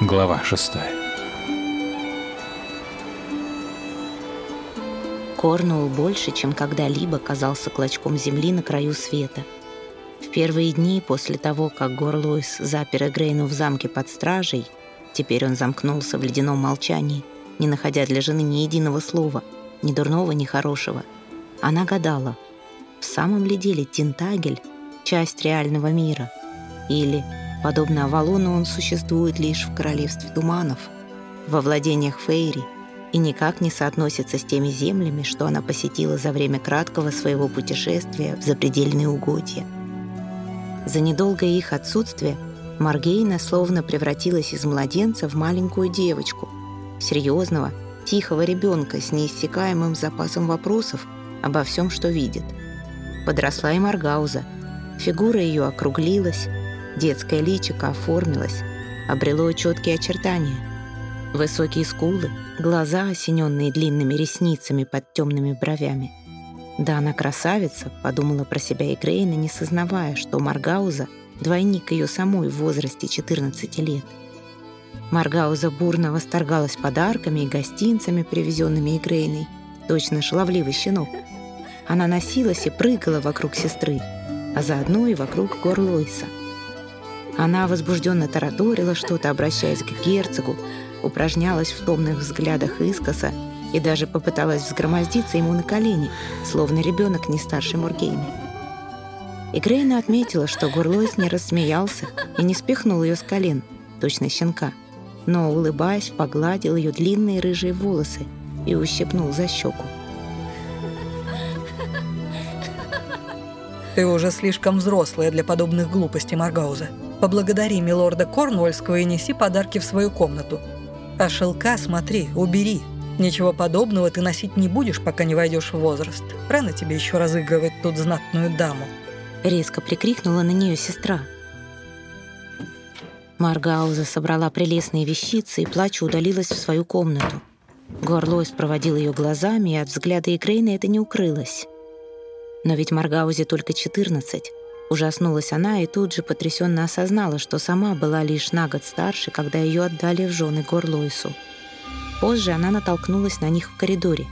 Глава 6 Корнуолл больше, чем когда-либо казался клочком земли на краю света. В первые дни после того, как Горлойс запер Эгрейну в замке под стражей, теперь он замкнулся в ледяном молчании, не находя для жены ни единого слова, ни дурного, ни хорошего. Она гадала, в самом ли деле Тинтагель — часть реального мира? Или Подобно Авалону, он существует лишь в королевстве туманов, во владениях Фейри, и никак не соотносится с теми землями, что она посетила за время краткого своего путешествия в запредельные угодья. За недолгое их отсутствие Маргейна словно превратилась из младенца в маленькую девочку, серьезного, тихого ребенка с неиссякаемым запасом вопросов обо всем, что видит. Подросла и Маргауза. Фигура ее округлилась, Детское личико оформилось, обрело четкие очертания. Высокие скулы, глаза, осененные длинными ресницами под темными бровями. «Да она красавица», — подумала про себя и Грейна, не сознавая, что Маргауза — двойник ее самой в возрасте 14 лет. Маргауза бурно восторгалась подарками и гостинцами, привезенными Игрейной, точно шаловливый щенок. Она носилась и прыгала вокруг сестры, а заодно и вокруг Горлойса — она возбужденно тараторила что-то, обращаясь к герцогу, упражнялась в томных взглядах искоса и даже попыталась взгромоздиться ему на колени, словно ребенок не старше Мургейны. И Грейна отметила, что Гурлойс не рассмеялся и не спихнул ее с колен, точно щенка, но, улыбаясь, погладил ее длинные рыжие волосы и ущипнул за щеку. «Ты уже слишком взрослая для подобных глупостей, Маргауза», Поблагодари милорда Корнуольского и неси подарки в свою комнату. А шелка, смотри, убери. Ничего подобного ты носить не будешь, пока не войдешь в возраст. Рано тебе еще разыгрывать тут знатную даму». Резко прикрикнула на нее сестра. Маргауза собрала прелестные вещицы и, плача, удалилась в свою комнату. Горлойс проводил ее глазами, и от взгляда Игрейна это не укрылось. Но ведь Маргаузе только 14, Ужаснулась она и тут же потрясенно осознала, что сама была лишь на год старше, когда ее отдали в жены Горлойсу. Позже она натолкнулась на них в коридоре.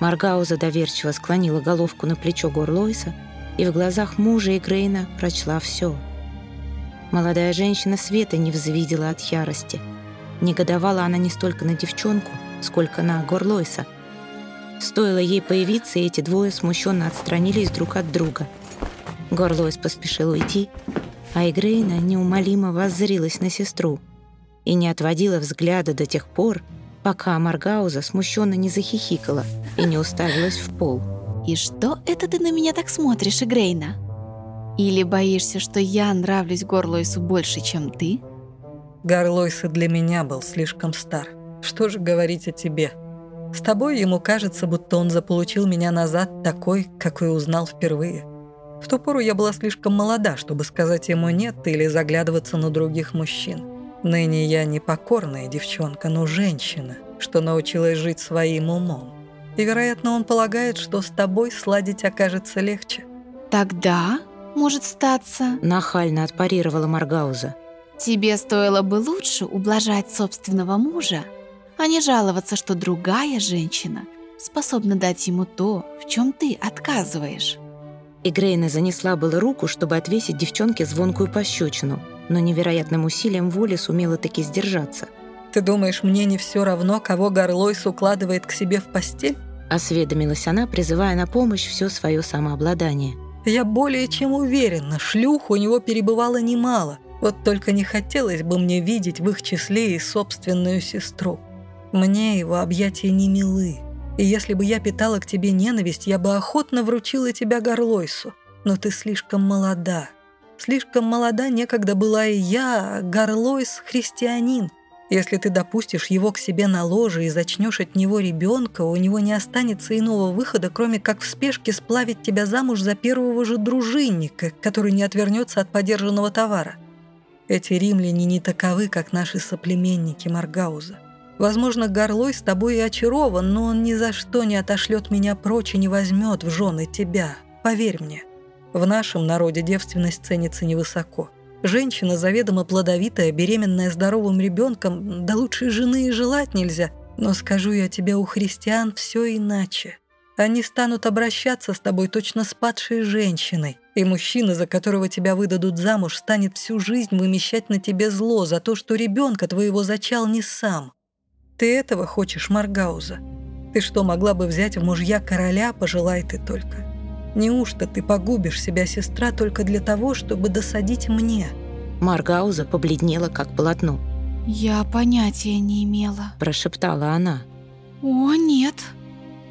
Маргауза доверчиво склонила головку на плечо Горлойса и в глазах мужа и Грейна прочла все. Молодая женщина света не взвидела от ярости. Негодовала она не столько на девчонку, сколько на Горлойса. Стоило ей появиться, эти двое смущенно отстранились друг от друга — Горлойс поспешил уйти, а Игрейна неумолимо воззрилась на сестру и не отводила взгляда до тех пор, пока Маргауза смущенно не захихикала и не уставилась в пол. «И что это ты на меня так смотришь, Игрейна? Или боишься, что я нравлюсь Горлойсу больше, чем ты?» Горлойс и для меня был слишком стар. Что же говорить о тебе? С тобой ему кажется, будто он заполучил меня назад такой, какой узнал впервые. В ту пору я была слишком молода, чтобы сказать ему «нет» или заглядываться на других мужчин. Ныне я не покорная девчонка, но женщина, что научилась жить своим умом. И, вероятно, он полагает, что с тобой сладить окажется легче. «Тогда, может статься...» Нахально отпарировала Маргауза. «Тебе стоило бы лучше ублажать собственного мужа, а не жаловаться, что другая женщина способна дать ему то, в чем ты отказываешь». И Грейна занесла было руку, чтобы отвесить девчонке звонкую пощечину, но невероятным усилием воли сумела таки сдержаться. «Ты думаешь, мне не все равно, кого Горлойс укладывает к себе в постель?» Осведомилась она, призывая на помощь все свое самообладание. «Я более чем уверена, шлюх у него перебывало немало. Вот только не хотелось бы мне видеть в их числе и собственную сестру. Мне его объятия не милы, и если бы я питала к тебе ненависть, я бы охотно вручила тебя Горлойсу. Но ты слишком молода. Слишком молода некогда была и я, Горлойс — христианин. Если ты допустишь его к себе на ложе и зачнешь от него ребенка, у него не останется иного выхода, кроме как в спешке сплавить тебя замуж за первого же дружинника, который не отвернется от подержанного товара. Эти римляне не таковы, как наши соплеменники Маргауза. Возможно, Горлой с тобой и очарован, но он ни за что не отошлет меня прочь и не возьмет в жены тебя. Поверь мне. В нашем народе девственность ценится невысоко. Женщина заведомо плодовитая, беременная здоровым ребенком, да лучшей жены и желать нельзя. Но скажу я тебе, у христиан все иначе. Они станут обращаться с тобой точно с падшей женщиной, и мужчина, за которого тебя выдадут замуж, станет всю жизнь вымещать на тебе зло за то, что ребенка твоего зачал не сам. Ты этого хочешь, Маргауза? Ты что, могла бы взять в мужья короля, пожелай ты только? Неужто ты погубишь себя, сестра, только для того, чтобы досадить мне?» Маргауза побледнела, как полотно. «Я понятия не имела», – прошептала она. «О, нет,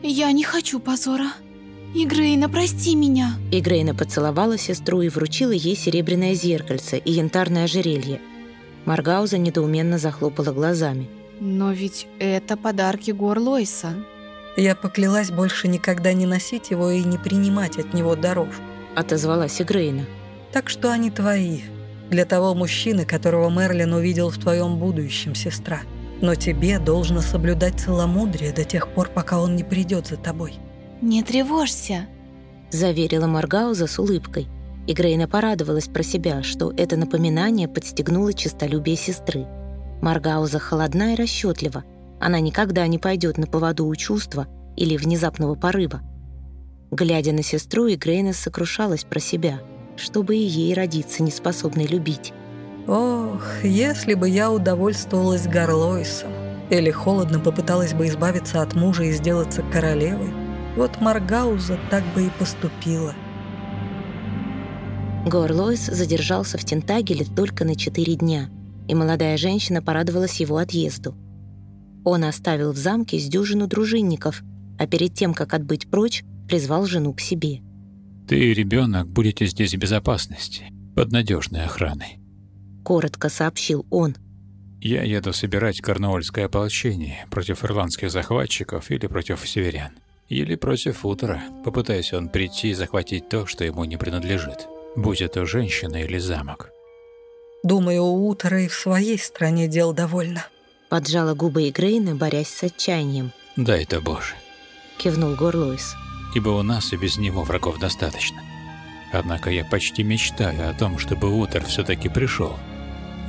я не хочу позора. Игрейна, прости меня». Игрейна поцеловала сестру и вручила ей серебряное зеркальце и янтарное ожерелье. Маргауза недоуменно захлопала глазами. «Но ведь это подарки Горлойса». «Я поклялась больше никогда не носить его и не принимать от него даров», — отозвалась Игрейна. «Так что они твои, для того мужчины, которого Мерлин увидел в твоем будущем, сестра. Но тебе должно соблюдать целомудрие до тех пор, пока он не придет за тобой». «Не тревожься», — заверила Маргауза с улыбкой. И Грейна порадовалась про себя, что это напоминание подстегнуло честолюбие сестры. Маргауза холодна и расчетлива. Она никогда не пойдет на поводу у чувства или внезапного порыва. Глядя на сестру, Игрейна сокрушалась про себя, чтобы и ей родиться неспособной любить. «Ох, если бы я удовольствовалась Горлойсом, или холодно попыталась бы избавиться от мужа и сделаться королевой, вот Маргауза так бы и поступила». Горлойс задержался в Тентагеле только на четыре дня – и молодая женщина порадовалась его отъезду. Он оставил в замке с дюжину дружинников, а перед тем, как отбыть прочь, призвал жену к себе. «Ты и ребенок будете здесь в безопасности, под надежной охраной», — коротко сообщил он. «Я еду собирать корнуольское ополчение против ирландских захватчиков или против северян. Или против утра, попытаясь он прийти и захватить то, что ему не принадлежит, будь это женщина или замок. Думаю, у и в своей стране дел довольно. Поджала губы Игрейна, борясь с отчаянием. Да это Боже. Кивнул Горлуис. Ибо у нас и без него врагов достаточно. Однако я почти мечтаю о том, чтобы Утер все таки пришел.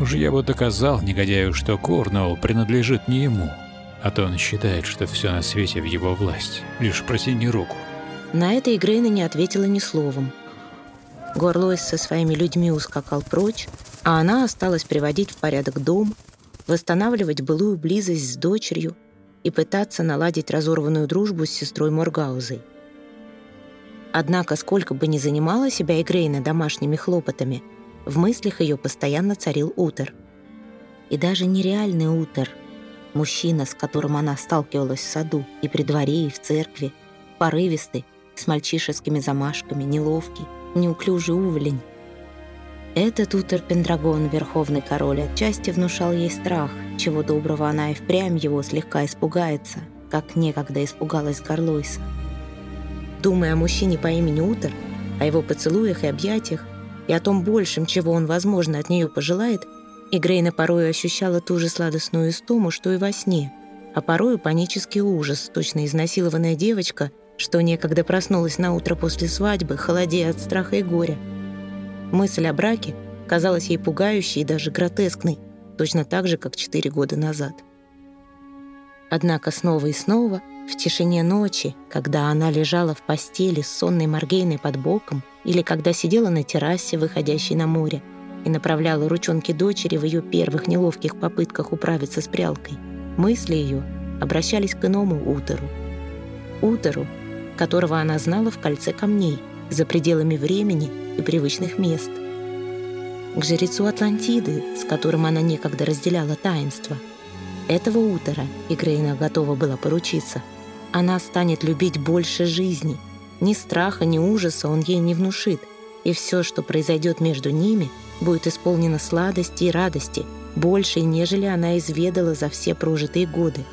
Уж я бы доказал негодяю, что Корнуолл принадлежит не ему, а то он считает, что все на свете в его власть. Лишь протяни руку. На это Игрейна не ответила ни словом. Горлойс со своими людьми ускакал прочь, а она осталась приводить в порядок дом, восстанавливать былую близость с дочерью и пытаться наладить разорванную дружбу с сестрой Моргаузой. Однако, сколько бы ни занимала себя Игрейна домашними хлопотами, в мыслях ее постоянно царил Утер. И даже нереальный Утер, мужчина, с которым она сталкивалась в саду и при дворе, и в церкви, порывистый, с мальчишескими замашками, неловкий, неуклюжий уволень, этот Утер Пендрагон, верховный король, отчасти внушал ей страх, чего доброго она и впрямь его слегка испугается, как некогда испугалась Горлойса. Думая о мужчине по имени Утер, о его поцелуях и объятиях, и о том большем, чего он, возможно, от нее пожелает, Игрейна порою ощущала ту же сладостную истому, что и во сне, а порою панический ужас, точно изнасилованная девочка, что некогда проснулась на утро после свадьбы, холодея от страха и горя, Мысль о браке казалась ей пугающей и даже гротескной, точно так же, как четыре года назад. Однако снова и снова, в тишине ночи, когда она лежала в постели с сонной Маргейной под боком или когда сидела на террасе, выходящей на море, и направляла ручонки дочери в ее первых неловких попытках управиться с прялкой, мысли ее обращались к иному Утеру. Утеру, которого она знала в кольце камней, за пределами времени и привычных мест. К жрецу Атлантиды, с которым она некогда разделяла таинство. Этого утра Игрейна готова была поручиться. Она станет любить больше жизни. Ни страха, ни ужаса он ей не внушит. И все, что произойдет между ними, будет исполнено сладости и радости, больше, нежели она изведала за все прожитые годы.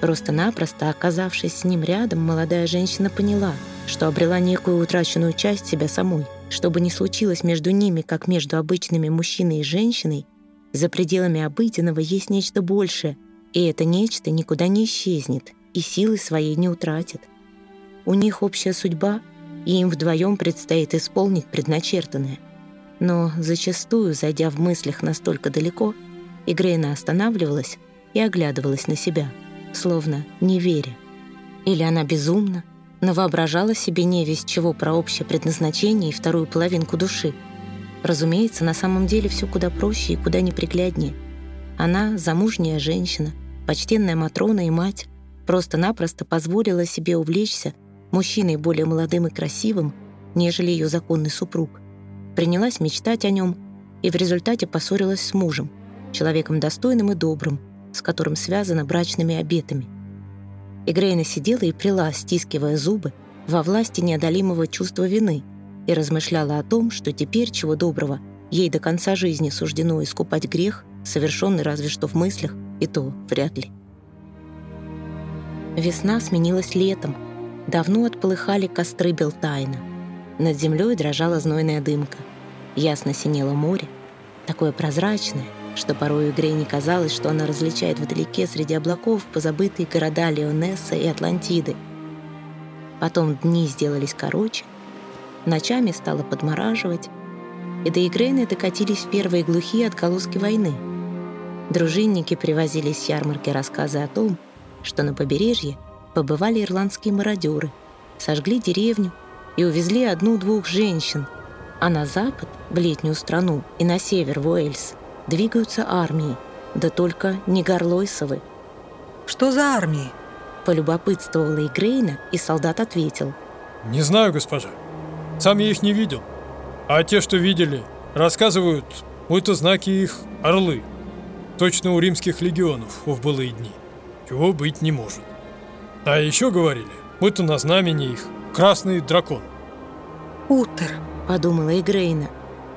Просто-напросто оказавшись с ним рядом, молодая женщина поняла, что обрела некую утраченную часть себя самой. Что бы ни случилось между ними, как между обычными мужчиной и женщиной, за пределами обыденного есть нечто большее, и это нечто никуда не исчезнет и силы своей не утратит. У них общая судьба, и им вдвоем предстоит исполнить предначертанное. Но зачастую, зайдя в мыслях настолько далеко, Игрейна останавливалась и оглядывалась на себя, словно не веря. Или она безумна, но воображала себе не весь чего про общее предназначение и вторую половинку души. Разумеется, на самом деле все куда проще и куда непригляднее. Она, замужняя женщина, почтенная Матрона и мать, просто-напросто позволила себе увлечься мужчиной более молодым и красивым, нежели ее законный супруг. Принялась мечтать о нем и в результате поссорилась с мужем, человеком достойным и добрым, с которым связана брачными обетами. И Грейна сидела и прила, стискивая зубы, во власти неодолимого чувства вины и размышляла о том, что теперь, чего доброго, ей до конца жизни суждено искупать грех, совершенный разве что в мыслях, и то вряд ли. Весна сменилась летом. Давно отполыхали костры Белтайна. Над землей дрожала знойная дымка. Ясно синело море, такое прозрачное, что порой игре не казалось, что она различает вдалеке среди облаков позабытые города Леонесса и Атлантиды. Потом дни сделались короче, ночами стало подмораживать, и до Игрейны докатились первые глухие отголоски войны. Дружинники привозили с ярмарки рассказы о том, что на побережье побывали ирландские мародеры, сожгли деревню и увезли одну-двух женщин, а на запад, в летнюю страну, и на север, в Уэльс, двигаются армии, да только не Горлойсовы. «Что за армии?» Полюбопытствовала Игрейна, и солдат ответил. «Не знаю, госпожа. Сам я их не видел. А те, что видели, рассказывают, будто знаки их орлы. Точно у римских легионов в былые дни. Чего быть не может. А еще говорили, будто на знамени их красный дракон. «Утер», — подумала Игрейна.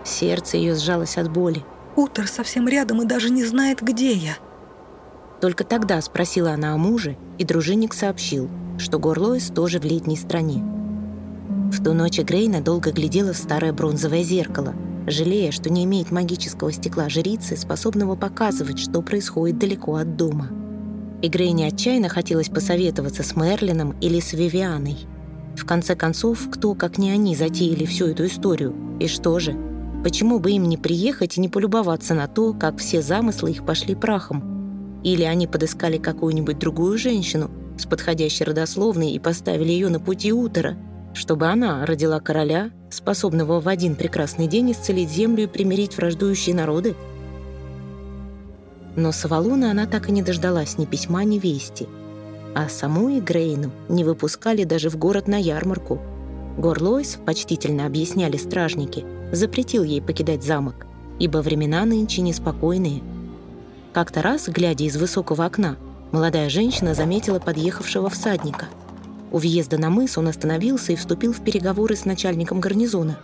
Сердце ее сжалось от боли. «Утер совсем рядом и даже не знает, где я». Только тогда спросила она о муже, и дружинник сообщил, что Горлоис тоже в летней стране. В ту ночь Грейна долго глядела в старое бронзовое зеркало, жалея, что не имеет магического стекла жрицы, способного показывать, что происходит далеко от дома. И Грейне отчаянно хотелось посоветоваться с Мерлином или с Вивианой. В конце концов, кто, как не они, затеяли всю эту историю? И что же? Почему бы им не приехать и не полюбоваться на то, как все замыслы их пошли прахом? Или они подыскали какую-нибудь другую женщину с подходящей родословной и поставили ее на пути утра, чтобы она родила короля, способного в один прекрасный день исцелить землю и примирить враждующие народы? Но с Авалона она так и не дождалась ни письма, ни вести. А саму Игрейну не выпускали даже в город на ярмарку. Горлойс, почтительно объясняли стражники, запретил ей покидать замок, ибо времена нынче неспокойные – как-то раз, глядя из высокого окна, молодая женщина заметила подъехавшего всадника. У въезда на мыс он остановился и вступил в переговоры с начальником гарнизона.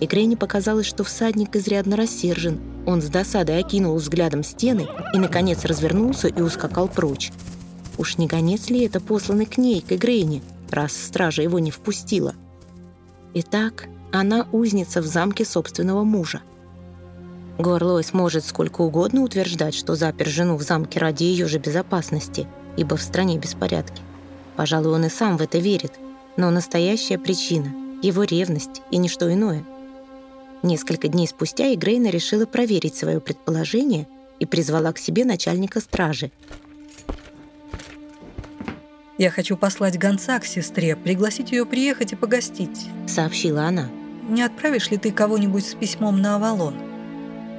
И Грейне показалось, что всадник изрядно рассержен. Он с досадой окинул взглядом стены и, наконец, развернулся и ускакал прочь. Уж не гонец ли это посланный к ней, к Игрейне, раз стража его не впустила? Итак, она узница в замке собственного мужа. Горлойс может сколько угодно утверждать, что запер жену в замке ради ее же безопасности, ибо в стране беспорядки. Пожалуй, он и сам в это верит, но настоящая причина — его ревность и ничто иное. Несколько дней спустя Игрейна решила проверить свое предположение и призвала к себе начальника стражи. «Я хочу послать гонца к сестре, пригласить ее приехать и погостить», — сообщила она. «Не отправишь ли ты кого-нибудь с письмом на Авалон?»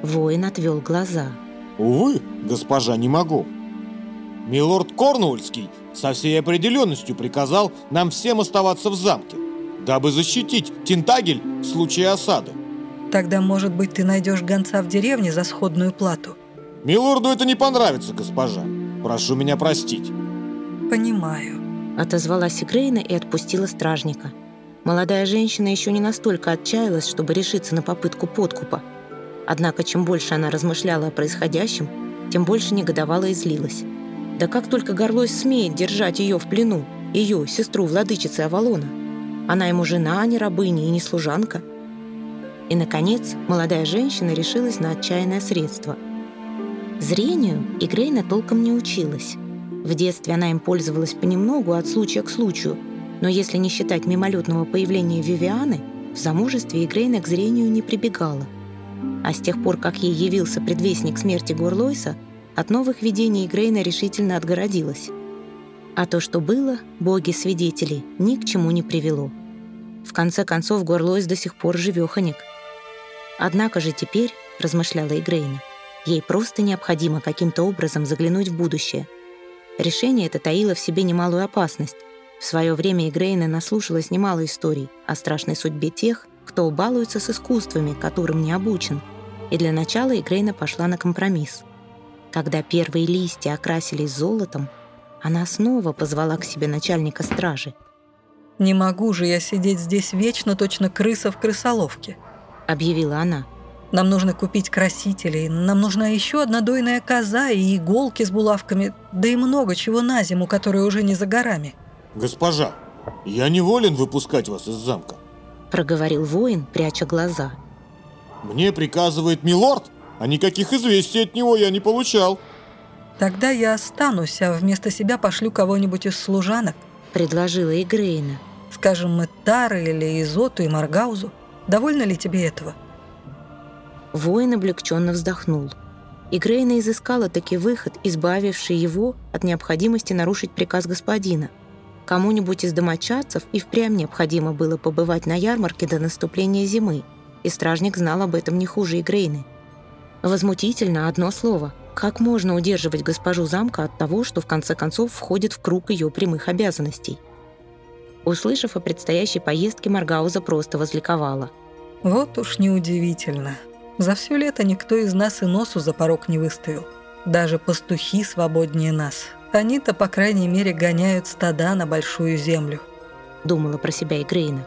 Воин отвел глаза. «Увы, госпожа, не могу. Милорд Корнуольский со всей определенностью приказал нам всем оставаться в замке, дабы защитить Тинтагель в случае осады. Тогда, может быть, ты найдешь гонца в деревне за сходную плату? Милорду это не понравится, госпожа. Прошу меня простить. Понимаю. Отозвалась Игрейна и отпустила стражника. Молодая женщина еще не настолько отчаялась, чтобы решиться на попытку подкупа. Однако, чем больше она размышляла о происходящем, тем больше негодовала и злилась. Да как только Горлой смеет держать ее в плену, ее, сестру владычицы Авалона? Она ему жена, а не рабыня и не служанка. И, наконец, молодая женщина решилась на отчаянное средство. Зрению Игрейна толком не училась. В детстве она им пользовалась понемногу от случая к случаю, но если не считать мимолетного появления Вивианы, В замужестве Игрейна к зрению не прибегала. А с тех пор, как ей явился предвестник смерти Горлойса, от новых видений Игрейна решительно отгородилась. А то, что было, боги-свидетели, ни к чему не привело. В конце концов, Горлойс до сих пор живеханик. Однако же теперь, размышляла Игрейна, ей просто необходимо каким-то образом заглянуть в будущее. Решение это таило в себе немалую опасность. В свое время Игрейна наслушалась немало историй о страшной судьбе тех, кто балуется с искусствами, которым не обучен. И для начала Игрейна пошла на компромисс. Когда первые листья окрасились золотом, она снова позвала к себе начальника стражи. «Не могу же я сидеть здесь вечно, точно крыса в крысоловке», — объявила она. «Нам нужно купить красителей, нам нужна еще одна дойная коза и иголки с булавками, да и много чего на зиму, которая уже не за горами». Госпожа, я не волен выпускать вас из замка. Проговорил воин, пряча глаза. Мне приказывает милорд, а никаких известий от него я не получал. Тогда я останусь, а вместо себя пошлю кого-нибудь из служанок. Предложила Игрейна. Скажем, Мэтары или Изоту и Маргаузу. Довольно ли тебе этого? Воин облегченно вздохнул. Игрейна изыскала таки выход, избавивший его от необходимости нарушить приказ господина – Кому-нибудь из домочадцев и впрямь необходимо было побывать на ярмарке до наступления зимы, и стражник знал об этом не хуже Игрейны. Возмутительно одно слово. Как можно удерживать госпожу замка от того, что в конце концов входит в круг ее прямых обязанностей? Услышав о предстоящей поездке, Маргауза просто возликовала. «Вот уж неудивительно. За все лето никто из нас и носу за порог не выставил. Даже пастухи свободнее нас. Они-то, по крайней мере, гоняют стада на большую землю. Думала про себя и Грейна.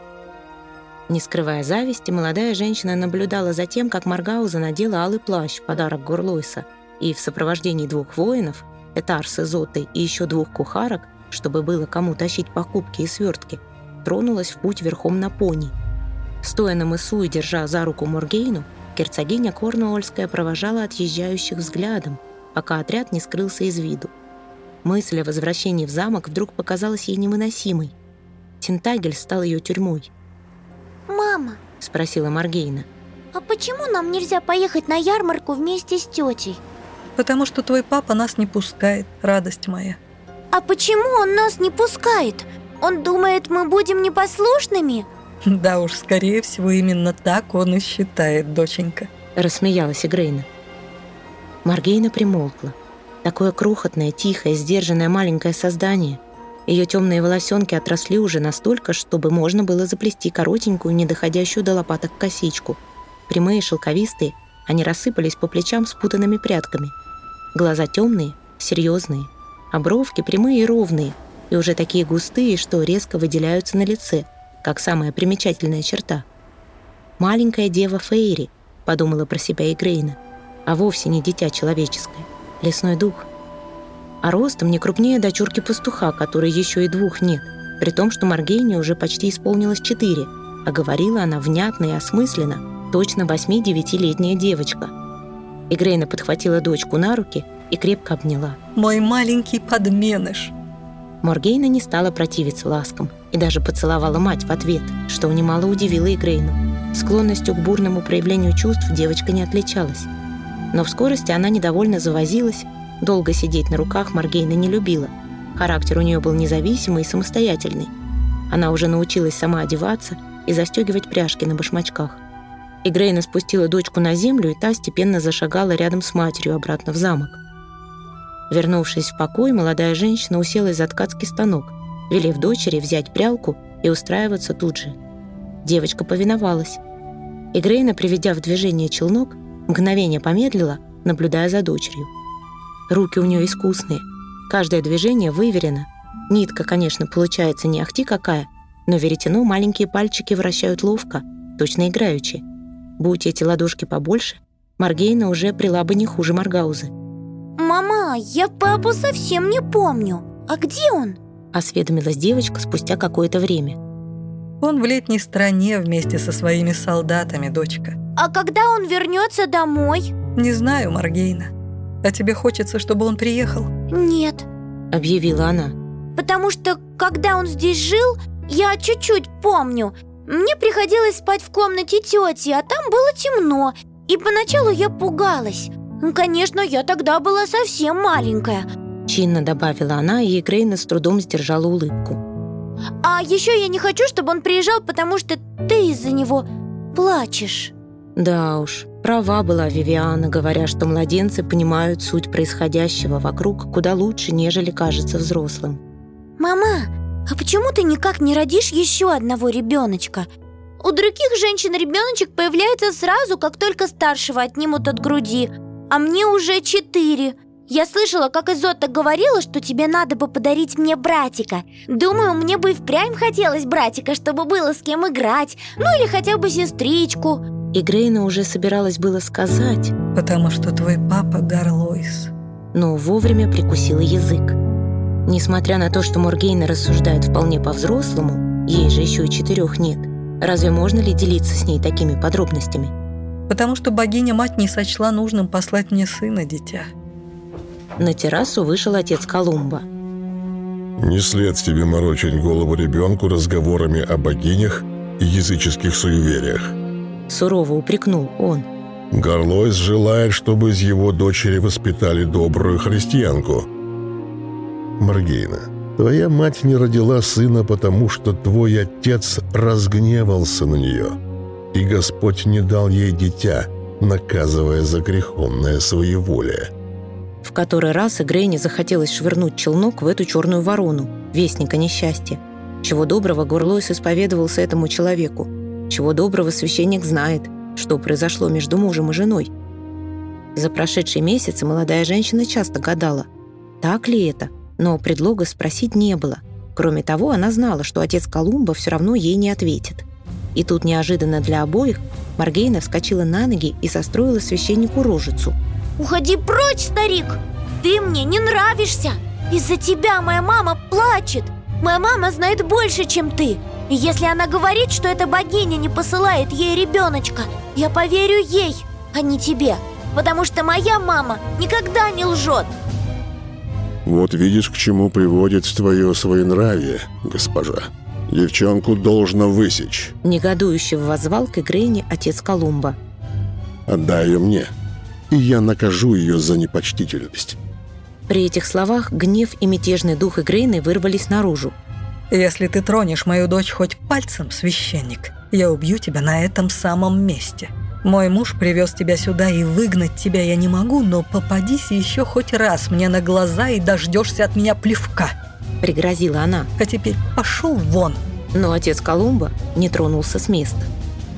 Не скрывая зависти, молодая женщина наблюдала за тем, как Маргауза надела алый плащ, подарок Гурлойса, и в сопровождении двух воинов, Этар с Изотой и еще двух кухарок, чтобы было кому тащить покупки и свертки, тронулась в путь верхом на пони. Стоя на мысу и держа за руку Моргейну, герцогиня Корнуольская провожала отъезжающих взглядом, пока отряд не скрылся из виду. Мысль о возвращении в замок вдруг показалась ей невыносимой. Тентагель стал ее тюрьмой. «Мама», — спросила Маргейна, «а почему нам нельзя поехать на ярмарку вместе с тетей?» «Потому что твой папа нас не пускает, радость моя». «А почему он нас не пускает? Он думает, мы будем непослушными?» «Да уж, скорее всего, именно так он и считает, доченька», — рассмеялась Игрейна. Маргейна примолкла. Такое крохотное, тихое, сдержанное маленькое создание. Ее темные волосенки отросли уже настолько, чтобы можно было заплести коротенькую, не доходящую до лопаток косичку. Прямые, шелковистые, они рассыпались по плечам спутанными прядками. Глаза темные, серьезные, а бровки прямые и ровные, и уже такие густые, что резко выделяются на лице, как самая примечательная черта. «Маленькая дева Фейри», — подумала про себя Игрейна, а вовсе не дитя человеческое лесной дух. А ростом не крупнее дочурки пастуха, которой еще и двух нет, при том, что Маргейне уже почти исполнилось четыре, а говорила она внятно и осмысленно, точно восьми-девятилетняя девочка. Игрейна подхватила дочку на руки и крепко обняла. «Мой маленький подменыш!» Моргейна не стала противиться ласкам и даже поцеловала мать в ответ, что немало удивило Игрейну. Склонностью к бурному проявлению чувств девочка не отличалась. Но в скорости она недовольно завозилась. Долго сидеть на руках Маргейна не любила. Характер у нее был независимый и самостоятельный. Она уже научилась сама одеваться и застегивать пряжки на башмачках. И Грейна спустила дочку на землю, и та степенно зашагала рядом с матерью обратно в замок. Вернувшись в покой, молодая женщина уселась за ткацкий станок, велев дочери взять прялку и устраиваться тут же. Девочка повиновалась. И Грейна, приведя в движение челнок, Мгновение помедлила, наблюдая за дочерью. Руки у нее искусные, каждое движение выверено. Нитка, конечно, получается не ахти какая, но веретено маленькие пальчики вращают ловко, точно играючи. Будь эти ладошки побольше, Маргейна уже прила бы не хуже Маргаузы. «Мама, я папу совсем не помню. А где он?» Осведомилась девочка спустя какое-то время. «Он в летней стране вместе со своими солдатами, дочка. А когда он вернется домой? Не знаю, Маргейна. А тебе хочется, чтобы он приехал? Нет. Объявила она. Потому что, когда он здесь жил, я чуть-чуть помню. Мне приходилось спать в комнате тети, а там было темно. И поначалу я пугалась. Конечно, я тогда была совсем маленькая. Чинно добавила она, и Грейна с трудом сдержала улыбку. А еще я не хочу, чтобы он приезжал, потому что ты из-за него плачешь. Да уж, права была Вивиана, говоря, что младенцы понимают суть происходящего вокруг куда лучше, нежели кажется взрослым. Мама, а почему ты никак не родишь еще одного ребеночка? У других женщин ребеночек появляется сразу, как только старшего отнимут от груди, а мне уже четыре. Я слышала, как Изотта говорила, что тебе надо бы подарить мне братика. Думаю, мне бы и впрямь хотелось братика, чтобы было с кем играть, ну или хотя бы сестричку. И Грейна уже собиралась было сказать, Потому что твой папа Гарлойс. но вовремя прикусила язык. Несмотря на то, что Моргейна рассуждает вполне по-взрослому, ей же еще и четырех нет, разве можно ли делиться с ней такими подробностями? Потому что богиня-мать не сочла нужным послать мне сына, дитя. На террасу вышел отец Колумба. Не след тебе морочить голову ребенку разговорами о богинях и языческих суевериях. Сурово упрекнул он. Гарлойс желает, чтобы из его дочери воспитали добрую христианку. Маргейна, твоя мать не родила сына, потому что твой отец разгневался на нее, и Господь не дал ей дитя, наказывая за греховное своеволие. В который раз Игрейне захотелось швырнуть челнок в эту черную ворону, вестника несчастья. Чего доброго Горлойс исповедовался этому человеку. Чего доброго священник знает, что произошло между мужем и женой. За прошедшие месяцы молодая женщина часто гадала, так ли это, но предлога спросить не было. Кроме того, она знала, что отец Колумба все равно ей не ответит. И тут неожиданно для обоих Маргейна вскочила на ноги и состроила священнику рожицу – Уходи прочь, старик! Ты мне не нравишься! Из-за тебя моя мама плачет! Моя мама знает больше, чем ты! И если она говорит, что эта богиня не посылает ей ребеночка, я поверю ей, а не тебе! Потому что моя мама никогда не лжет! Вот видишь, к чему приводит твое своенравие, госпожа. Девчонку должно высечь. Негодующе воззвал к Игрейне отец Колумба. Отдай ее мне, и я накажу ее за непочтительность. При этих словах гнев и мятежный дух Игрейны вырвались наружу. Если ты тронешь мою дочь хоть пальцем, священник, я убью тебя на этом самом месте. Мой муж привез тебя сюда, и выгнать тебя я не могу, но попадись еще хоть раз мне на глаза и дождешься от меня плевка. Пригрозила она. А теперь пошел вон. Но отец Колумба не тронулся с места.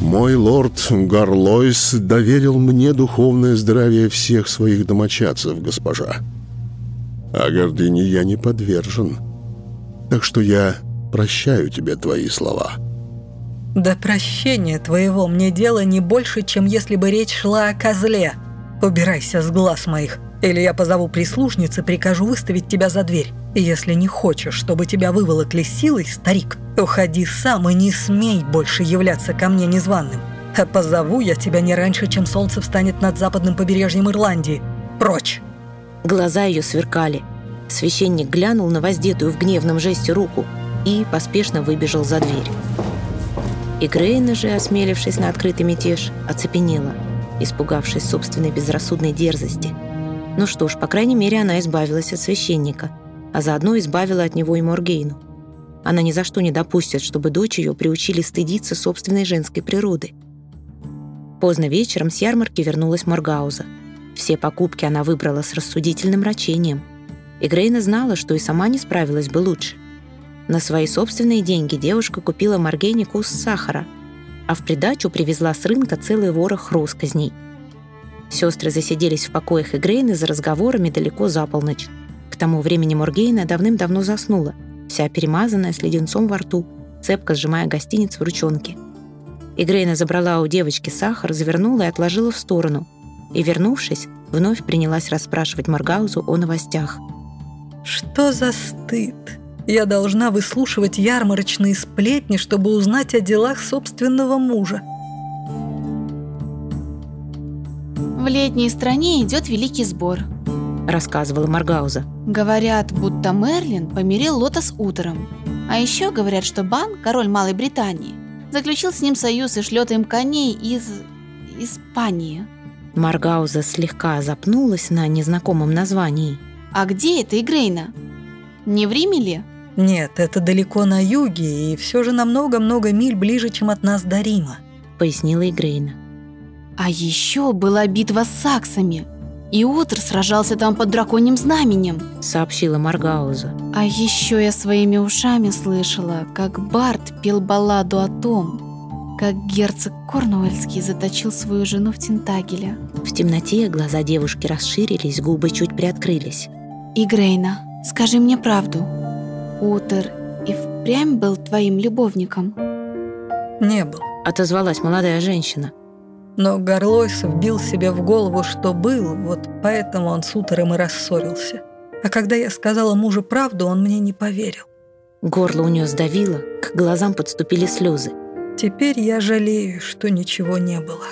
Мой лорд Гарлойс доверил мне духовное здравие всех своих домочадцев, госпожа. А гордыне я не подвержен. Так что я прощаю тебе твои слова. До прощения твоего мне дело не больше, чем если бы речь шла о козле. Убирайся с глаз моих, или я позову прислужниц и прикажу выставить тебя за дверь. И если не хочешь, чтобы тебя выволокли силой, старик, уходи сам и не смей больше являться ко мне незваным. А позову я тебя не раньше, чем солнце встанет над западным побережьем Ирландии. Прочь!» Глаза ее сверкали. Священник глянул на воздетую в гневном жесте руку и поспешно выбежал за дверь. И Грейна же, осмелившись на открытый мятеж, оцепенела, испугавшись собственной безрассудной дерзости. Ну что ж, по крайней мере, она избавилась от священника, а заодно избавила от него и Моргейну. Она ни за что не допустит, чтобы дочь ее приучили стыдиться собственной женской природы. Поздно вечером с ярмарки вернулась Моргауза. Все покупки она выбрала с рассудительным рачением. И Грейна знала, что и сама не справилась бы лучше. На свои собственные деньги девушка купила Маргейне кус сахара, а в придачу привезла с рынка целый ворох росказней. Сестры засиделись в покоях Игрейны за разговорами далеко за полночь. К тому времени Моргейна давным-давно заснула, вся перемазанная с леденцом во рту, цепко сжимая гостиниц в ручонке. Игрейна забрала у девочки сахар, завернула и отложила в сторону. И, вернувшись, вновь принялась расспрашивать Маргаузу о новостях. «Что за стыд? Я должна выслушивать ярмарочные сплетни, чтобы узнать о делах собственного мужа. В летней стране идет великий сбор. Рассказывала Маргауза. Говорят, будто Мерлин помирил Лотос утром. А еще говорят, что Бан, король Малой Британии, заключил с ним союз и шлет им коней из... Испании. Маргауза слегка запнулась на незнакомом названии. А где это Игрейна? Не в Риме ли? Нет, это далеко на юге, и все же намного-много миль ближе, чем от нас до Рима. Пояснила Игрейна. А еще была битва с саксами. И Утр сражался там под драконьим знаменем. Сообщила Маргауза. А еще я своими ушами слышала, как Барт пел балладу о том, как герцог Корнуэльский заточил свою жену в Тентагеле. В темноте глаза девушки расширились, губы чуть приоткрылись. Игрейна, скажи мне правду. Утер и впрямь был твоим любовником? Не был. Отозвалась молодая женщина. Но Горлойс вбил себе в голову, что был, вот поэтому он с Утером и рассорился. А когда я сказала мужу правду, он мне не поверил. Горло у нее сдавило, к глазам подступили слезы. Теперь я жалею, что ничего не было.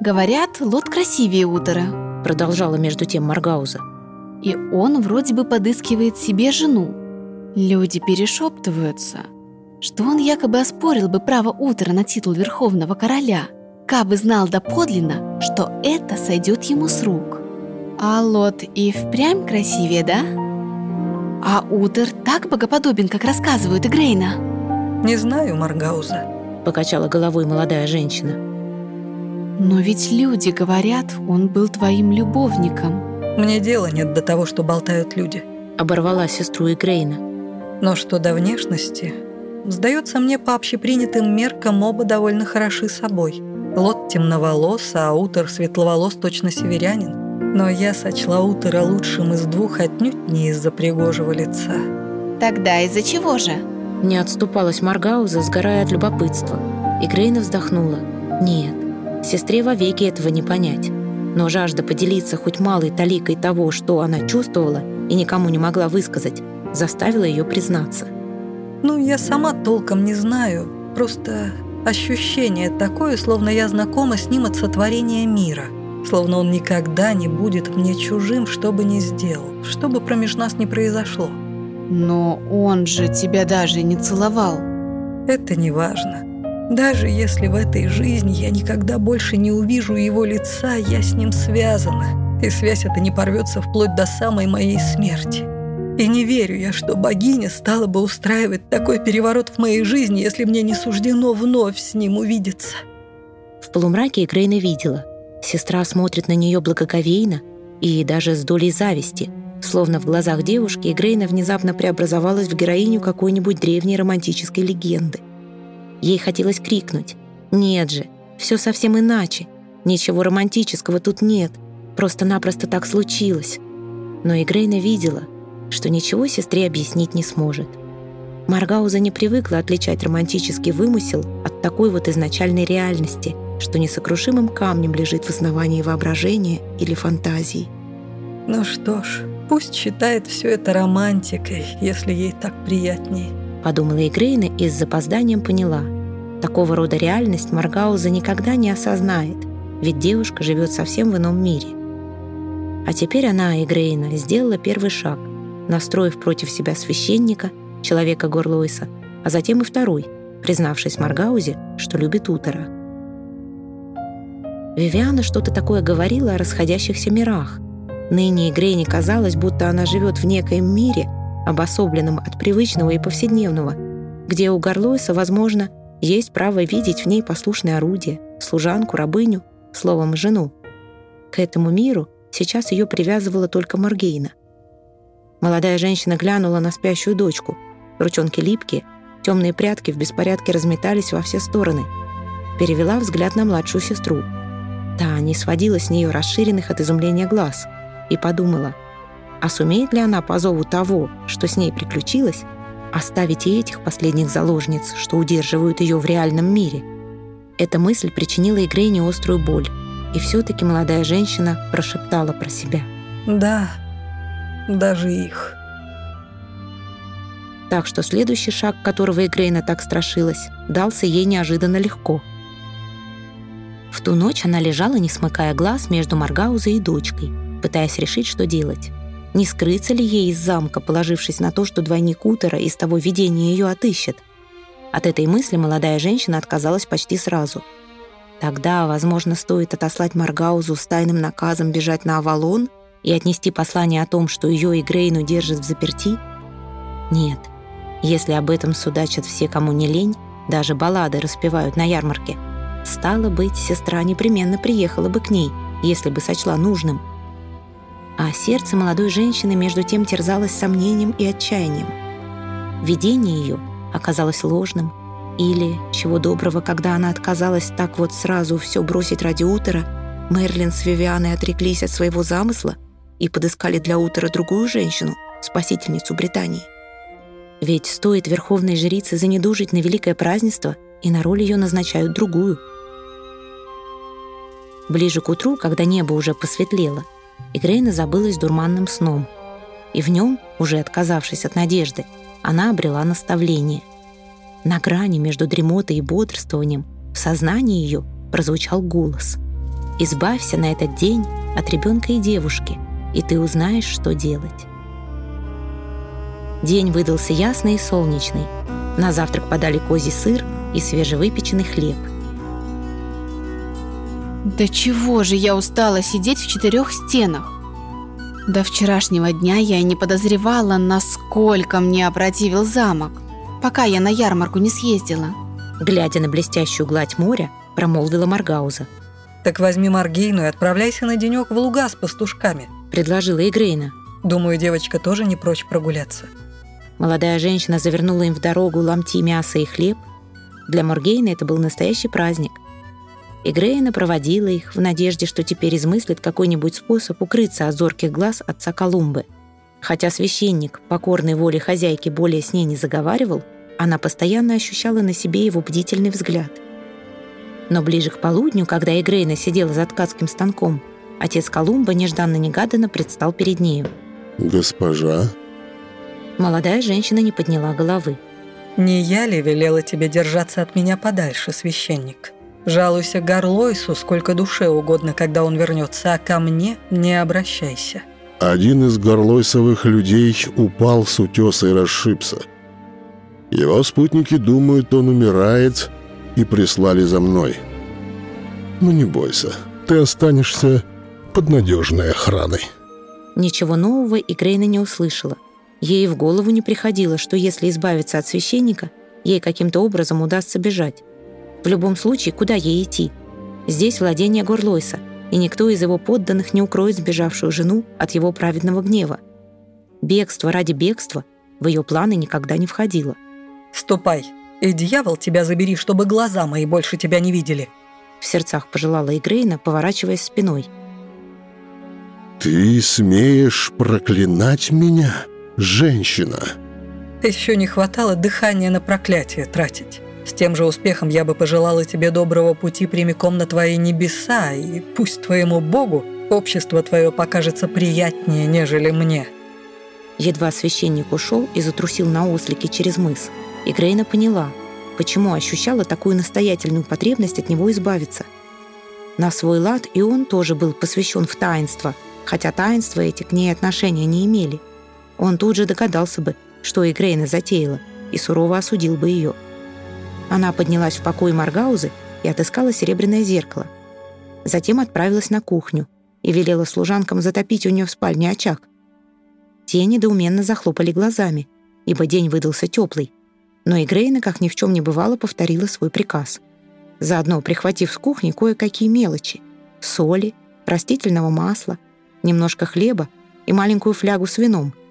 Говорят, Лот красивее Утера. Продолжала между тем Маргауза. И он вроде бы подыскивает себе жену. Люди перешептываются, что он якобы оспорил бы право Утера на титул Верховного Короля – Кабы знал доподлинно, что это сойдет ему с рук. А Лот и впрямь красивее, да? А Утер так богоподобен, как рассказывают Игрейна. Не знаю, Маргауза. Покачала головой молодая женщина. Но ведь люди говорят, он был твоим любовником. Мне дела нет до того, что болтают люди. Оборвала сестру Игрейна. Но что до внешности, сдается мне по общепринятым меркам оба довольно хороши собой. Лот темноволос, а Утер светловолос точно северянин. Но я сочла Утера лучшим из двух отнюдь не из-за пригожего лица. Тогда из-за чего же? Не отступалась Маргауза, сгорая от любопытства. И Грейна вздохнула. Нет, сестре вовеки этого не понять. Но жажда поделиться хоть малой таликой того, что она чувствовала и никому не могла высказать, заставила ее признаться. «Ну, я сама толком не знаю. Просто Ощущение такое, словно я знакома с ним от сотворения мира. Словно он никогда не будет мне чужим, что бы ни сделал, что бы промеж нас не произошло. Но он же тебя даже не целовал. Это не важно. Даже если в этой жизни я никогда больше не увижу его лица, я с ним связана. И связь эта не порвется вплоть до самой моей смерти. И не верю я, что богиня стала бы устраивать такой переворот в моей жизни, если мне не суждено вновь с ним увидеться. В полумраке Грейна видела. Сестра смотрит на нее благоговейно и даже с долей зависти, словно в глазах девушки Грейна внезапно преобразовалась в героиню какой-нибудь древней романтической легенды. Ей хотелось крикнуть «Нет же, все совсем иначе, ничего романтического тут нет, просто-напросто так случилось». Но Игрейна видела — что ничего сестре объяснить не сможет. Маргауза не привыкла отличать романтический вымысел от такой вот изначальной реальности, что несокрушимым камнем лежит в основании воображения или фантазии. Ну что ж, пусть считает все это романтикой, если ей так приятнее. Подумала Игрейна и с запозданием поняла. Такого рода реальность Маргауза никогда не осознает, ведь девушка живет совсем в ином мире. А теперь она, Игрейна, сделала первый шаг — настроив против себя священника, человека Горлойса, а затем и второй, признавшись Маргаузе, что любит Утера. Вивиана что-то такое говорила о расходящихся мирах. Ныне Грейне казалось, будто она живет в некоем мире, обособленном от привычного и повседневного, где у Горлойса, возможно, есть право видеть в ней послушное орудие, служанку, рабыню, словом, жену. К этому миру сейчас ее привязывала только Маргейна — Молодая женщина глянула на спящую дочку. Ручонки липкие, темные прятки в беспорядке разметались во все стороны. Перевела взгляд на младшую сестру. Та не сводила с нее расширенных от изумления глаз и подумала, а сумеет ли она по зову того, что с ней приключилось, оставить и этих последних заложниц, что удерживают ее в реальном мире? Эта мысль причинила Игрейне острую боль, и все-таки молодая женщина прошептала про себя. «Да, даже их. Так что следующий шаг, которого Игрейна так страшилась, дался ей неожиданно легко. В ту ночь она лежала, не смыкая глаз, между Маргаузой и дочкой, пытаясь решить, что делать. Не скрыться ли ей из замка, положившись на то, что двойник Утера из того видения ее отыщет? От этой мысли молодая женщина отказалась почти сразу. Тогда, возможно, стоит отослать Маргаузу с тайным наказом бежать на Авалон и отнести послание о том, что ее и Грейну держат в заперти? Нет. Если об этом судачат все, кому не лень, даже баллады распевают на ярмарке, стало быть, сестра непременно приехала бы к ней, если бы сочла нужным. А сердце молодой женщины между тем терзалось сомнением и отчаянием. Видение ее оказалось ложным, или, чего доброго, когда она отказалась так вот сразу все бросить ради утра, Мерлин с Вивианой отреклись от своего замысла и подыскали для утра другую женщину, спасительницу Британии. Ведь стоит верховной жрице занедужить на великое празднество, и на роль ее назначают другую. Ближе к утру, когда небо уже посветлело, Игрейна забылась дурманным сном. И в нем, уже отказавшись от надежды, она обрела наставление. На грани между дремотой и бодрствованием в сознании ее прозвучал голос. «Избавься на этот день от ребенка и девушки, и ты узнаешь, что делать». День выдался ясный и солнечный. На завтрак подали козий сыр и свежевыпеченный хлеб. Да чего же я устала сидеть в четырех стенах? До вчерашнего дня я и не подозревала, насколько мне опротивил замок, пока я на ярмарку не съездила. Глядя на блестящую гладь моря, промолвила Маргауза. Так возьми Маргейну и отправляйся на денек в луга с пастушками. Предложила Игрейна. Думаю, девочка тоже не прочь прогуляться. Молодая женщина завернула им в дорогу ломти мяса и хлеб. Для Моргейна это был настоящий праздник. И Грейна проводила их в надежде, что теперь измыслит какой-нибудь способ укрыться от зорких глаз отца Колумбы. Хотя священник, покорной воле хозяйки, более с ней не заговаривал, она постоянно ощущала на себе его бдительный взгляд. Но ближе к полудню, когда Игрейна сидела за ткацким станком, отец Колумба нежданно-негаданно предстал перед нею. «Госпожа?» Молодая женщина не подняла головы. «Не я ли велела тебе держаться от меня подальше, священник? Жалуйся Гарлойсу сколько душе угодно, когда он вернется, а ко мне не обращайся». Один из горлойсовых людей упал с утеса и расшибся. Его спутники думают, он умирает, и прислали за мной. Ну не бойся, ты останешься под надежной охраной. Ничего нового и Грейна не услышала. Ей в голову не приходило, что если избавиться от священника, ей каким-то образом удастся бежать. В любом случае, куда ей идти? Здесь владение Горлойса, и никто из его подданных не укроет сбежавшую жену от его праведного гнева. Бегство ради бегства в ее планы никогда не входило. «Ступай, и дьявол тебя забери, чтобы глаза мои больше тебя не видели!» В сердцах пожелала Игрейна, поворачиваясь спиной. «Ты смеешь проклинать меня?» женщина. Еще не хватало дыхания на проклятие тратить. С тем же успехом я бы пожелала тебе доброго пути прямиком на твои небеса, и пусть твоему Богу общество твое покажется приятнее, нежели мне». Едва священник ушел и затрусил на ослике через мыс, и Грейна поняла, почему ощущала такую настоятельную потребность от него избавиться. На свой лад и он тоже был посвящен в таинство, хотя таинства эти к ней отношения не имели – он тут же догадался бы, что Игрейна затеяла, и сурово осудил бы ее. Она поднялась в покой Маргаузы и отыскала серебряное зеркало. Затем отправилась на кухню и велела служанкам затопить у нее в спальне очаг. Те недоуменно захлопали глазами, ибо день выдался теплый, но Игрейна, как ни в чем не бывало, повторила свой приказ. Заодно прихватив с кухни кое-какие мелочи — соли, растительного масла, немножко хлеба и маленькую флягу с вином —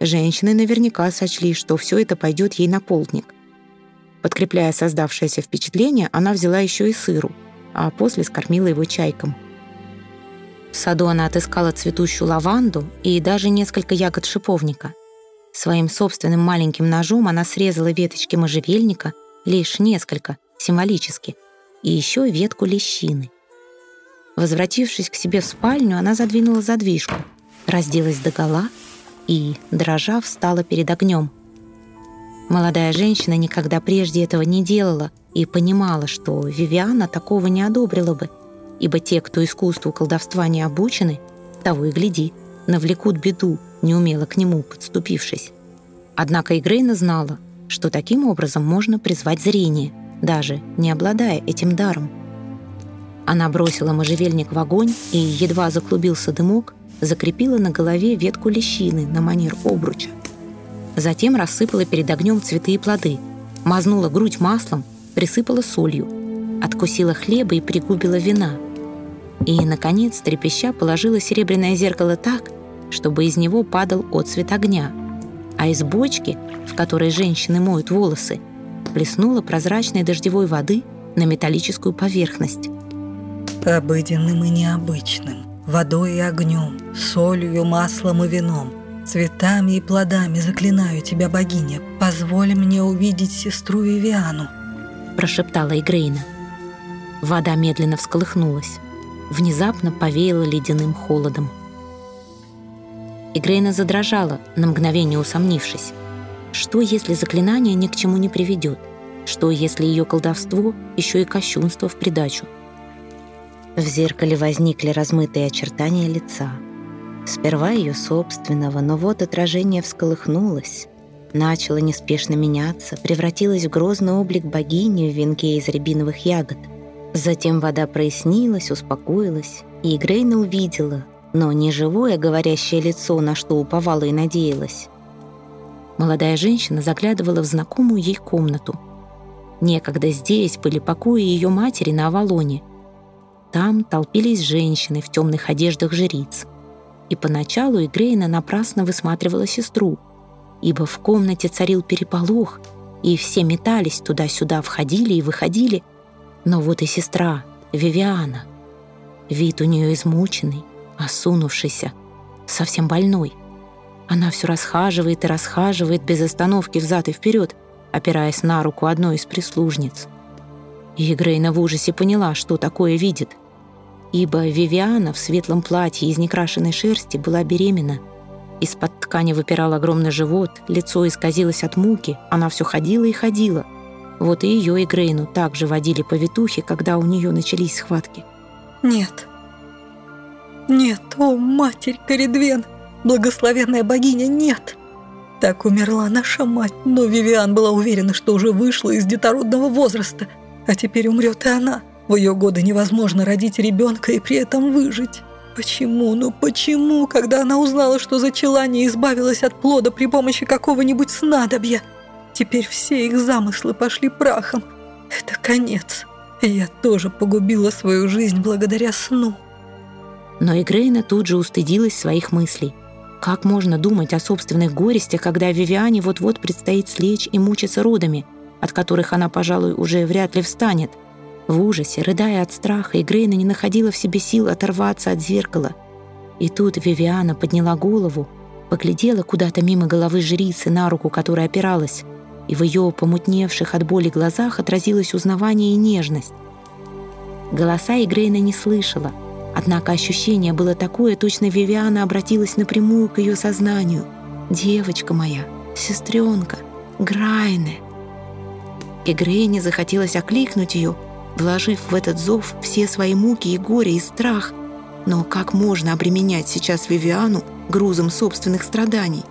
Женщины наверняка сочли, что все это пойдет ей на полдник. Подкрепляя создавшееся впечатление, она взяла еще и сыру, а после скормила его чайкам. В саду она отыскала цветущую лаванду и даже несколько ягод шиповника. Своим собственным маленьким ножом она срезала веточки можжевельника, лишь несколько, символически, и еще ветку лещины. Возвратившись к себе в спальню, она задвинула задвижку, разделась догола — и, дрожа, встала перед огнем. Молодая женщина никогда прежде этого не делала и понимала, что Вивиана такого не одобрила бы, ибо те, кто искусству колдовства не обучены, того и гляди, навлекут беду, неумело к нему подступившись. Однако Игрейна знала, что таким образом можно призвать зрение, даже не обладая этим даром. Она бросила можжевельник в огонь и, едва заклубился дымок, закрепила на голове ветку лещины на манер обруча. Затем рассыпала перед огнем цветы и плоды, мазнула грудь маслом, присыпала солью, откусила хлеба и пригубила вина. И, наконец, трепеща положила серебряное зеркало так, чтобы из него падал отцвет огня, а из бочки, в которой женщины моют волосы, плеснула прозрачной дождевой воды на металлическую поверхность. Обыденным и необычным, водой и огнем, солью, маслом и вином, цветами и плодами заклинаю тебя, богиня, позволь мне увидеть сестру Вивиану», прошептала Игрейна. Вода медленно всколыхнулась. Внезапно повеяло ледяным холодом. Игрейна задрожала, на мгновение усомнившись. Что, если заклинание ни к чему не приведет? Что, если ее колдовство еще и кощунство в придачу? В зеркале возникли размытые очертания лица. Сперва ее собственного, но вот отражение всколыхнулось. Начало неспешно меняться, превратилось в грозный облик богини в венке из рябиновых ягод. Затем вода прояснилась, успокоилась, и Грейна увидела, но не живое говорящее лицо, на что уповала и надеялась. Молодая женщина заглядывала в знакомую ей комнату. Некогда здесь были покои ее матери на Авалоне, там толпились женщины в темных одеждах жриц. И поначалу Игрейна напрасно высматривала сестру, ибо в комнате царил переполох, и все метались туда-сюда, входили и выходили. Но вот и сестра, Вивиана. Вид у нее измученный, осунувшийся, совсем больной. Она все расхаживает и расхаживает без остановки взад и вперед, опираясь на руку одной из прислужниц. И Грейна в ужасе поняла, что такое видит. Ибо Вивиана в светлом платье из некрашенной шерсти была беременна. Из-под ткани выпирал огромный живот, лицо исказилось от муки, она все ходила и ходила. Вот и ее и Грейну также водили по витухе, когда у нее начались схватки. «Нет, нет, о, Матерь Коридвен, благословенная богиня, нет!» Так умерла наша мать, но Вивиан была уверена, что уже вышла из детородного возраста – а теперь умрет и она. В ее годы невозможно родить ребенка и при этом выжить. Почему, ну почему, когда она узнала, что зачала, не избавилась от плода при помощи какого-нибудь снадобья? Теперь все их замыслы пошли прахом. Это конец. Я тоже погубила свою жизнь благодаря сну. Но Игрейна тут же устыдилась своих мыслей. Как можно думать о собственных горестях, когда Вивиане вот-вот предстоит слечь и мучиться родами – от которых она, пожалуй, уже вряд ли встанет. В ужасе, рыдая от страха, Игрейна не находила в себе сил оторваться от зеркала. И тут Вивиана подняла голову, поглядела куда-то мимо головы жрицы на руку, которая опиралась, и в ее помутневших от боли глазах отразилось узнавание и нежность. Голоса Игрейна не слышала, однако ощущение было такое, точно Вивиана обратилась напрямую к ее сознанию. «Девочка моя, сестренка, Грайне!» И Грейне захотелось окликнуть ее, вложив в этот зов все свои муки и горе и страх. Но как можно обременять сейчас Вивиану грузом собственных страданий?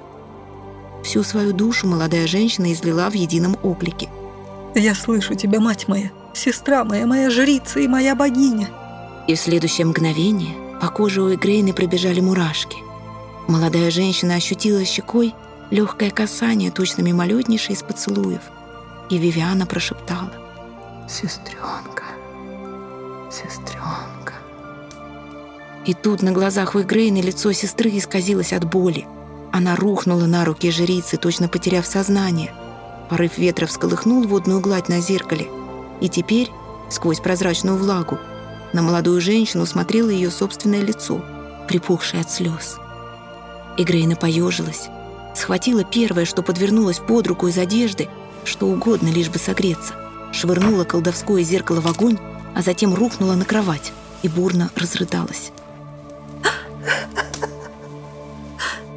Всю свою душу молодая женщина излила в едином оклике. «Я слышу тебя, мать моя, сестра моя, моя жрица и моя богиня!» И в следующее мгновение по коже у Игрейны пробежали мурашки. Молодая женщина ощутила щекой легкое касание, точно мимолетнейшее из поцелуев – и Вивиана прошептала «Сестренка, сестренка». И тут на глазах у Игрейны лицо сестры исказилось от боли. Она рухнула на руки жрицы, точно потеряв сознание. Порыв ветра всколыхнул водную гладь на зеркале. И теперь, сквозь прозрачную влагу, на молодую женщину смотрело ее собственное лицо, припухшее от слез. Игрейна поежилась, схватила первое, что подвернулось под руку из одежды, что угодно, лишь бы согреться. Швырнула колдовское зеркало в огонь, а затем рухнула на кровать и бурно разрыдалась.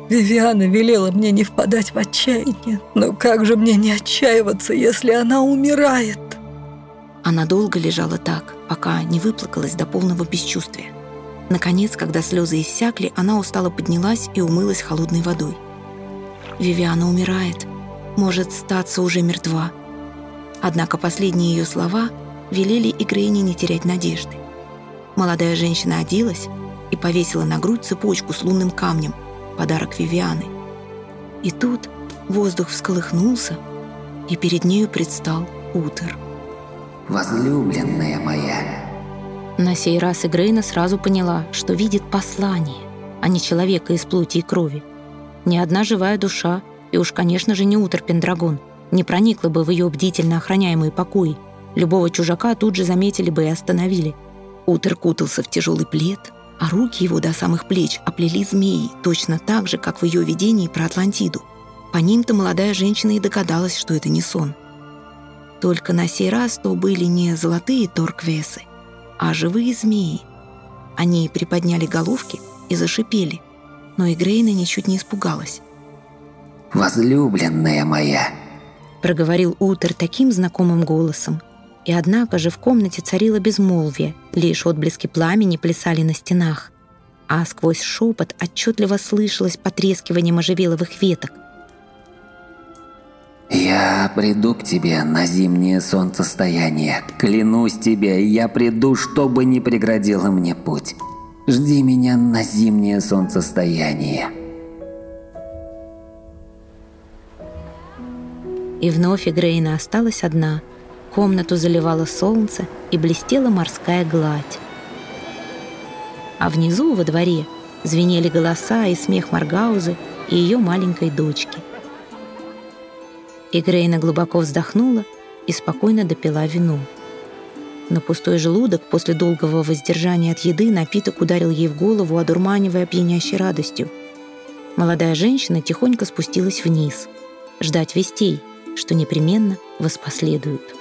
Вивиана велела мне не впадать в отчаяние. Но как же мне не отчаиваться, если она умирает? Она долго лежала так, пока не выплакалась до полного бесчувствия. Наконец, когда слезы иссякли, она устало поднялась и умылась холодной водой. «Вивиана умирает», может, статься уже мертва. Однако последние ее слова велели Игрейне не терять надежды. Молодая женщина оделась и повесила на грудь цепочку с лунным камнем, подарок Вивианы. И тут воздух всколыхнулся, и перед нею предстал Утер. Возлюбленная моя. На сей раз Игрейна сразу поняла, что видит послание, а не человека из плоти и крови. Ни одна живая душа, и уж, конечно же, не Утер Пендрагон, не проникла бы в ее бдительно охраняемые покои. Любого чужака тут же заметили бы и остановили. Утер кутался в тяжелый плед, а руки его до самых плеч оплели змеи, точно так же, как в ее видении про Атлантиду. По ним-то молодая женщина и догадалась, что это не сон. Только на сей раз то были не золотые торквесы, а живые змеи. Они приподняли головки и зашипели, но Игрейна ничуть не испугалась. Возлюбленная моя. Проговорил Утер таким знакомым голосом. И однако же в комнате царило безмолвие, лишь отблески пламени плясали на стенах. А сквозь шепот отчетливо слышалось потрескивание можжевеловых веток. «Я приду к тебе на зимнее солнцестояние. Клянусь тебе, я приду, чтобы не преградило мне путь. Жди меня на зимнее солнцестояние». И вновь Игрейна осталась одна. Комнату заливало солнце и блестела морская гладь. А внизу, во дворе, звенели голоса и смех Маргаузы и ее маленькой дочки. Игрейна глубоко вздохнула и спокойно допила вино. На пустой желудок после долгого воздержания от еды напиток ударил ей в голову, одурманивая пьянящей радостью. Молодая женщина тихонько спустилась вниз. Ждать вестей — что непременно воспоследуют.